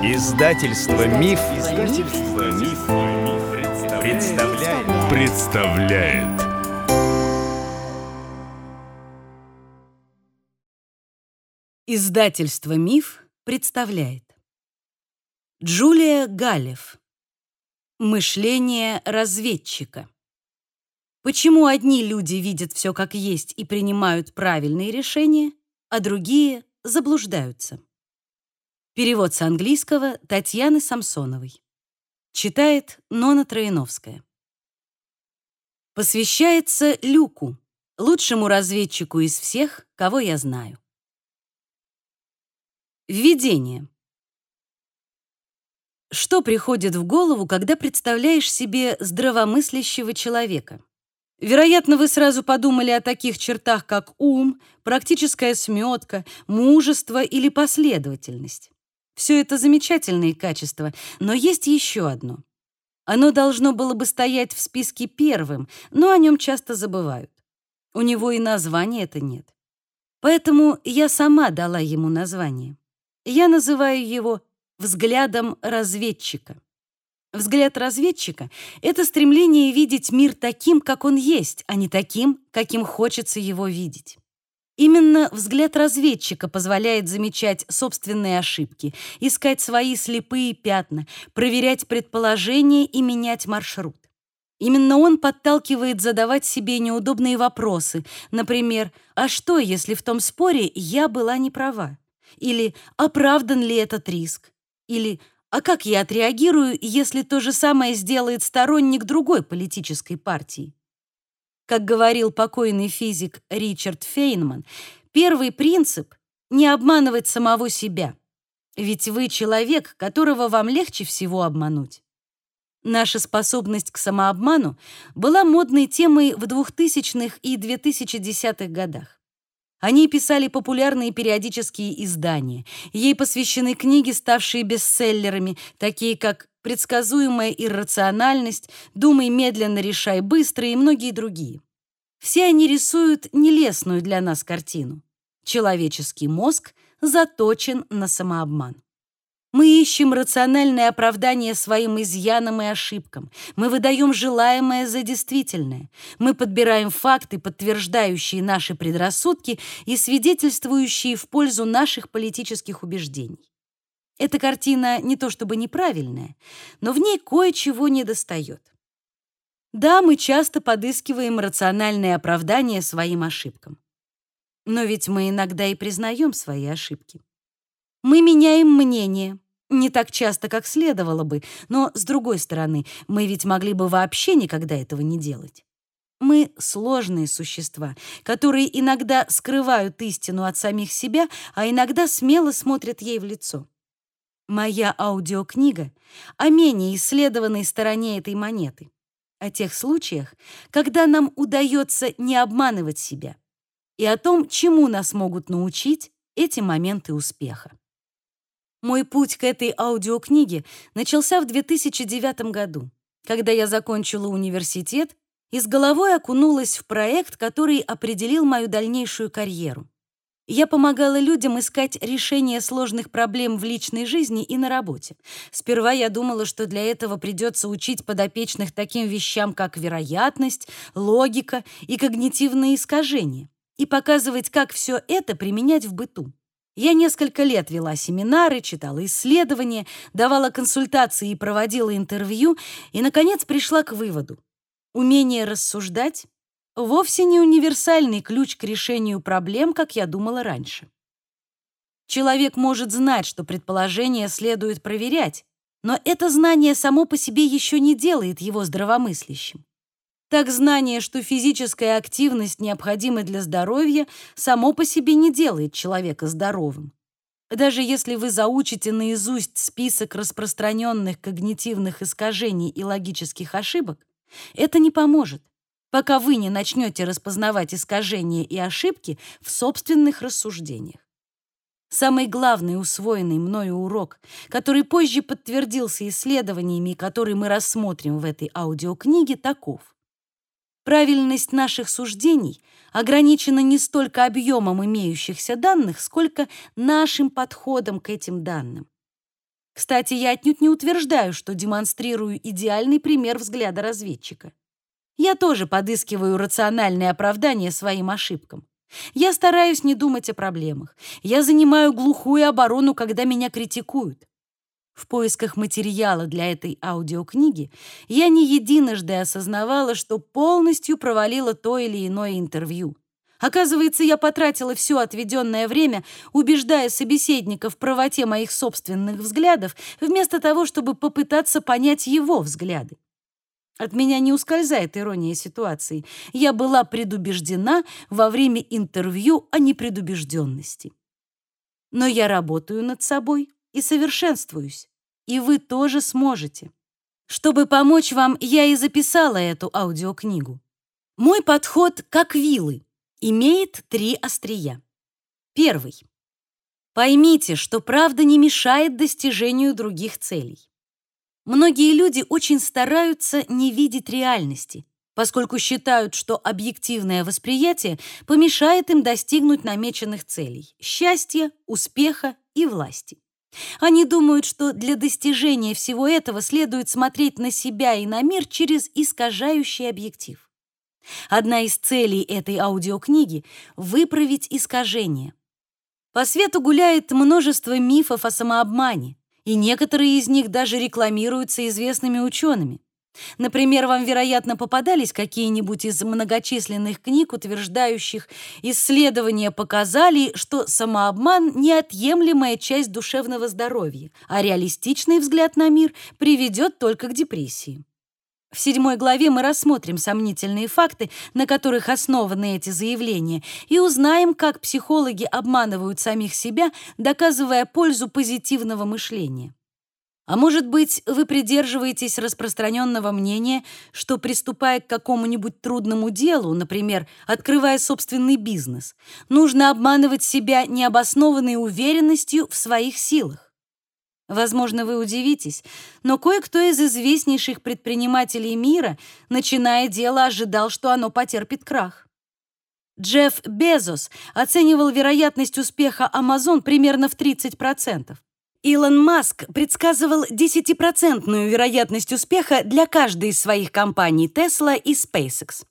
Издательство Миф, Издательство Миф, представляет. представляет. Издательство Миф представляет. Джулия Галев. Мышление разведчика. Почему одни люди видят все как есть и принимают правильные решения, а другие заблуждаются? Перевод с английского Татьяны Самсоновой. Читает Нона Троиновская. Посвящается Люку, лучшему разведчику из всех, кого я знаю. Введение. Что приходит в голову, когда представляешь себе здравомыслящего человека? Вероятно, вы сразу подумали о таких чертах, как ум, практическая сметка, мужество или последовательность. Все это замечательные качества, но есть еще одно. Оно должно было бы стоять в списке первым, но о нем часто забывают. У него и названия это нет. Поэтому я сама дала ему название. Я называю его взглядом разведчика. Взгляд разведчика — это стремление видеть мир таким, как он есть, а не таким, каким хочется его видеть. Именно взгляд разведчика позволяет замечать собственные ошибки, искать свои слепые пятна, проверять предположения и менять маршрут. Именно он подталкивает задавать себе неудобные вопросы, например, «А что, если в том споре я была не права?» Или «Оправдан ли этот риск?» Или «А как я отреагирую, если то же самое сделает сторонник другой политической партии?» Как говорил покойный физик Ричард Фейнман, первый принцип — не обманывать самого себя. Ведь вы человек, которого вам легче всего обмануть. Наша способность к самообману была модной темой в 2000-х и 2010-х годах. Они писали популярные периодические издания. Ей посвящены книги, ставшие бестселлерами, такие как предсказуемая иррациональность, думай медленно, решай быстро и многие другие. Все они рисуют нелестную для нас картину. Человеческий мозг заточен на самообман. Мы ищем рациональное оправдание своим изъянам и ошибкам. Мы выдаем желаемое за действительное. Мы подбираем факты, подтверждающие наши предрассудки и свидетельствующие в пользу наших политических убеждений. Эта картина не то чтобы неправильная, но в ней кое-чего недостает. Да, мы часто подыскиваем рациональное оправдание своим ошибкам. Но ведь мы иногда и признаем свои ошибки. Мы меняем мнение, не так часто, как следовало бы, но, с другой стороны, мы ведь могли бы вообще никогда этого не делать. Мы сложные существа, которые иногда скрывают истину от самих себя, а иногда смело смотрят ей в лицо. Моя аудиокнига о менее исследованной стороне этой монеты, о тех случаях, когда нам удается не обманывать себя, и о том, чему нас могут научить эти моменты успеха. Мой путь к этой аудиокниге начался в 2009 году, когда я закончила университет и с головой окунулась в проект, который определил мою дальнейшую карьеру. Я помогала людям искать решение сложных проблем в личной жизни и на работе. Сперва я думала, что для этого придется учить подопечных таким вещам, как вероятность, логика и когнитивные искажения, и показывать, как все это применять в быту. Я несколько лет вела семинары, читала исследования, давала консультации и проводила интервью, и, наконец, пришла к выводу. Умение рассуждать вовсе не универсальный ключ к решению проблем, как я думала раньше. Человек может знать, что предположение следует проверять, но это знание само по себе еще не делает его здравомыслящим. Так знание, что физическая активность необходима для здоровья, само по себе не делает человека здоровым. Даже если вы заучите наизусть список распространенных когнитивных искажений и логических ошибок, это не поможет пока вы не начнете распознавать искажения и ошибки в собственных рассуждениях. Самый главный усвоенный мною урок, который позже подтвердился исследованиями, который мы рассмотрим в этой аудиокниге, таков. Правильность наших суждений ограничена не столько объемом имеющихся данных, сколько нашим подходом к этим данным. Кстати, я отнюдь не утверждаю, что демонстрирую идеальный пример взгляда разведчика. Я тоже подыскиваю рациональное оправдание своим ошибкам. Я стараюсь не думать о проблемах. Я занимаю глухую оборону, когда меня критикуют. В поисках материала для этой аудиокниги я не единожды осознавала, что полностью провалила то или иное интервью. Оказывается, я потратила все отведенное время, убеждая собеседника в правоте моих собственных взглядов, вместо того, чтобы попытаться понять его взгляды. От меня не ускользает ирония ситуации. Я была предубеждена во время интервью о непредубежденности. Но я работаю над собой и совершенствуюсь, и вы тоже сможете. Чтобы помочь вам, я и записала эту аудиокнигу. Мой подход как вилы имеет три острия. Первый. Поймите, что правда не мешает достижению других целей. Многие люди очень стараются не видеть реальности, поскольку считают, что объективное восприятие помешает им достигнуть намеченных целей – счастья, успеха и власти. Они думают, что для достижения всего этого следует смотреть на себя и на мир через искажающий объектив. Одна из целей этой аудиокниги — выправить искажение. По свету гуляет множество мифов о самообмане, и некоторые из них даже рекламируются известными учеными. Например, вам, вероятно, попадались какие-нибудь из многочисленных книг, утверждающих, исследования показали, что самообман – неотъемлемая часть душевного здоровья, а реалистичный взгляд на мир приведет только к депрессии. В седьмой главе мы рассмотрим сомнительные факты, на которых основаны эти заявления, и узнаем, как психологи обманывают самих себя, доказывая пользу позитивного мышления. А может быть, вы придерживаетесь распространенного мнения, что, приступая к какому-нибудь трудному делу, например, открывая собственный бизнес, нужно обманывать себя необоснованной уверенностью в своих силах. Возможно, вы удивитесь, но кое-кто из известнейших предпринимателей мира, начиная дело, ожидал, что оно потерпит крах. Джефф Безос оценивал вероятность успеха Amazon примерно в 30%. Илон Маск предсказывал 10% вероятность успеха для каждой из своих компаний Tesla и SpaceX.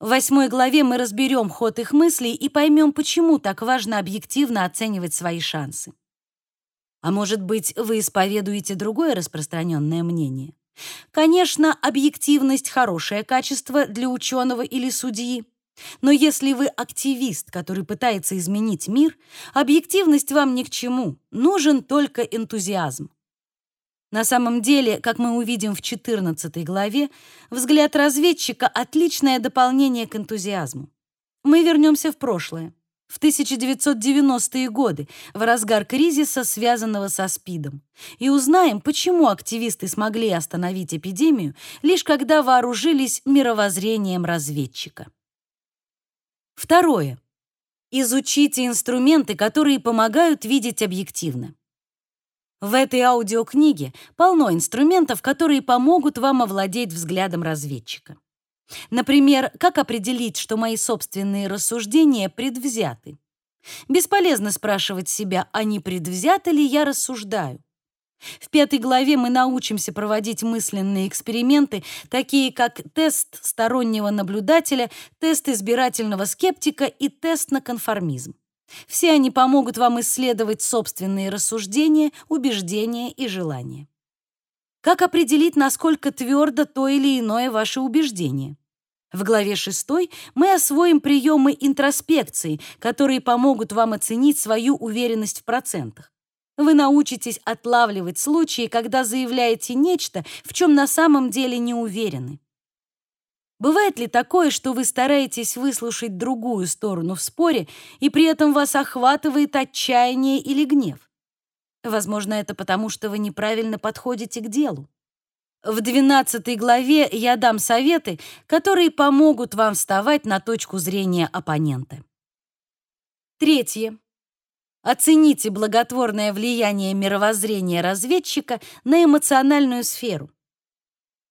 В восьмой главе мы разберем ход их мыслей и поймем, почему так важно объективно оценивать свои шансы. А может быть, вы исповедуете другое распространенное мнение? Конечно, объективность — хорошее качество для ученого или судьи, но если вы активист, который пытается изменить мир, объективность вам ни к чему, нужен только энтузиазм. На самом деле, как мы увидим в 14 главе, взгляд разведчика — отличное дополнение к энтузиазму. Мы вернемся в прошлое, в 1990-е годы, в разгар кризиса, связанного со СПИДом, и узнаем, почему активисты смогли остановить эпидемию, лишь когда вооружились мировоззрением разведчика. Второе. Изучите инструменты, которые помогают видеть объективно. В этой аудиокниге полно инструментов, которые помогут вам овладеть взглядом разведчика. Например, как определить, что мои собственные рассуждения предвзяты? Бесполезно спрашивать себя, а не предвзято ли я рассуждаю. В пятой главе мы научимся проводить мысленные эксперименты, такие как тест стороннего наблюдателя, тест избирательного скептика и тест на конформизм. Все они помогут вам исследовать собственные рассуждения, убеждения и желания. Как определить, насколько твердо то или иное ваше убеждение? В главе 6 мы освоим приемы интроспекции, которые помогут вам оценить свою уверенность в процентах. Вы научитесь отлавливать случаи, когда заявляете нечто, в чем на самом деле не уверены. Бывает ли такое, что вы стараетесь выслушать другую сторону в споре, и при этом вас охватывает отчаяние или гнев? Возможно, это потому, что вы неправильно подходите к делу. В 12 главе я дам советы, которые помогут вам вставать на точку зрения оппонента. Третье. Оцените благотворное влияние мировоззрения разведчика на эмоциональную сферу.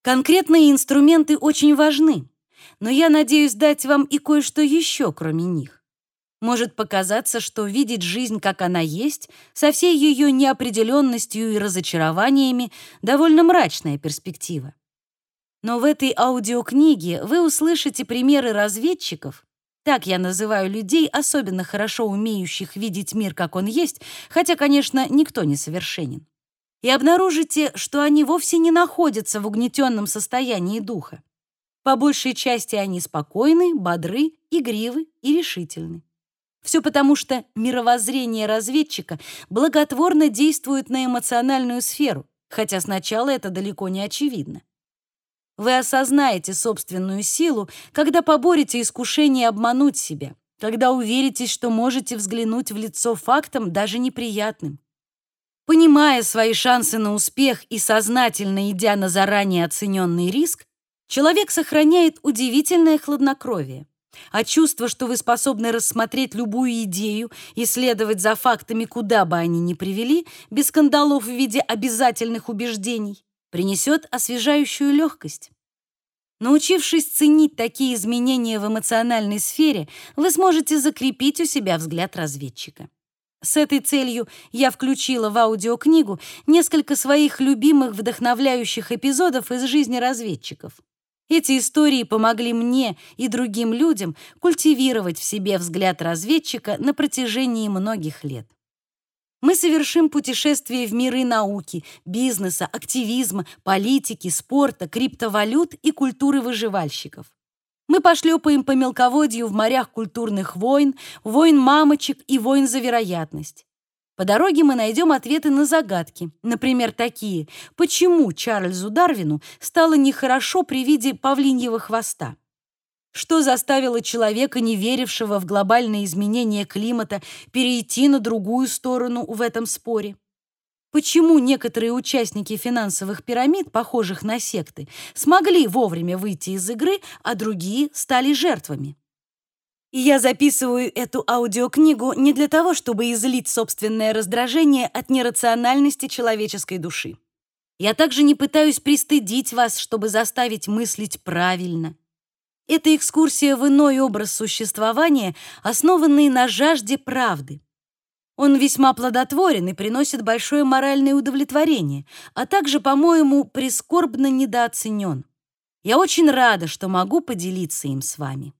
Конкретные инструменты очень важны, но я надеюсь дать вам и кое-что еще, кроме них. Может показаться, что видеть жизнь, как она есть, со всей ее неопределенностью и разочарованиями, довольно мрачная перспектива. Но в этой аудиокниге вы услышите примеры разведчиков, так я называю людей, особенно хорошо умеющих видеть мир, как он есть, хотя, конечно, никто не совершенен. И обнаружите, что они вовсе не находятся в угнетенном состоянии духа. По большей части они спокойны, бодры, игривы и решительны. Все потому, что мировоззрение разведчика благотворно действует на эмоциональную сферу, хотя сначала это далеко не очевидно. Вы осознаете собственную силу, когда поборете искушение обмануть себя, когда уверитесь, что можете взглянуть в лицо фактам, даже неприятным. Понимая свои шансы на успех и сознательно идя на заранее оцененный риск, человек сохраняет удивительное хладнокровие. А чувство, что вы способны рассмотреть любую идею и следовать за фактами, куда бы они ни привели, без скандалов в виде обязательных убеждений, принесет освежающую легкость. Научившись ценить такие изменения в эмоциональной сфере, вы сможете закрепить у себя взгляд разведчика. С этой целью я включила в аудиокнигу несколько своих любимых вдохновляющих эпизодов из жизни разведчиков. Эти истории помогли мне и другим людям культивировать в себе взгляд разведчика на протяжении многих лет. Мы совершим путешествие в миры науки, бизнеса, активизма, политики, спорта, криптовалют и культуры выживальщиков. Мы пошлепаем по мелководью в морях культурных войн, войн мамочек и войн за вероятность. По дороге мы найдем ответы на загадки, например, такие «Почему Чарльзу Дарвину стало нехорошо при виде павлиньего хвоста?» Что заставило человека, не верившего в глобальные изменения климата, перейти на другую сторону в этом споре? Почему некоторые участники финансовых пирамид, похожих на секты, смогли вовремя выйти из игры, а другие стали жертвами? Я записываю эту аудиокнигу не для того, чтобы излить собственное раздражение от нерациональности человеческой души. Я также не пытаюсь пристыдить вас, чтобы заставить мыслить правильно. Это экскурсия в иной образ существования, основанный на жажде правды. Он весьма плодотворен и приносит большое моральное удовлетворение, а также, по-моему, прискорбно недооценен. Я очень рада, что могу поделиться им с вами.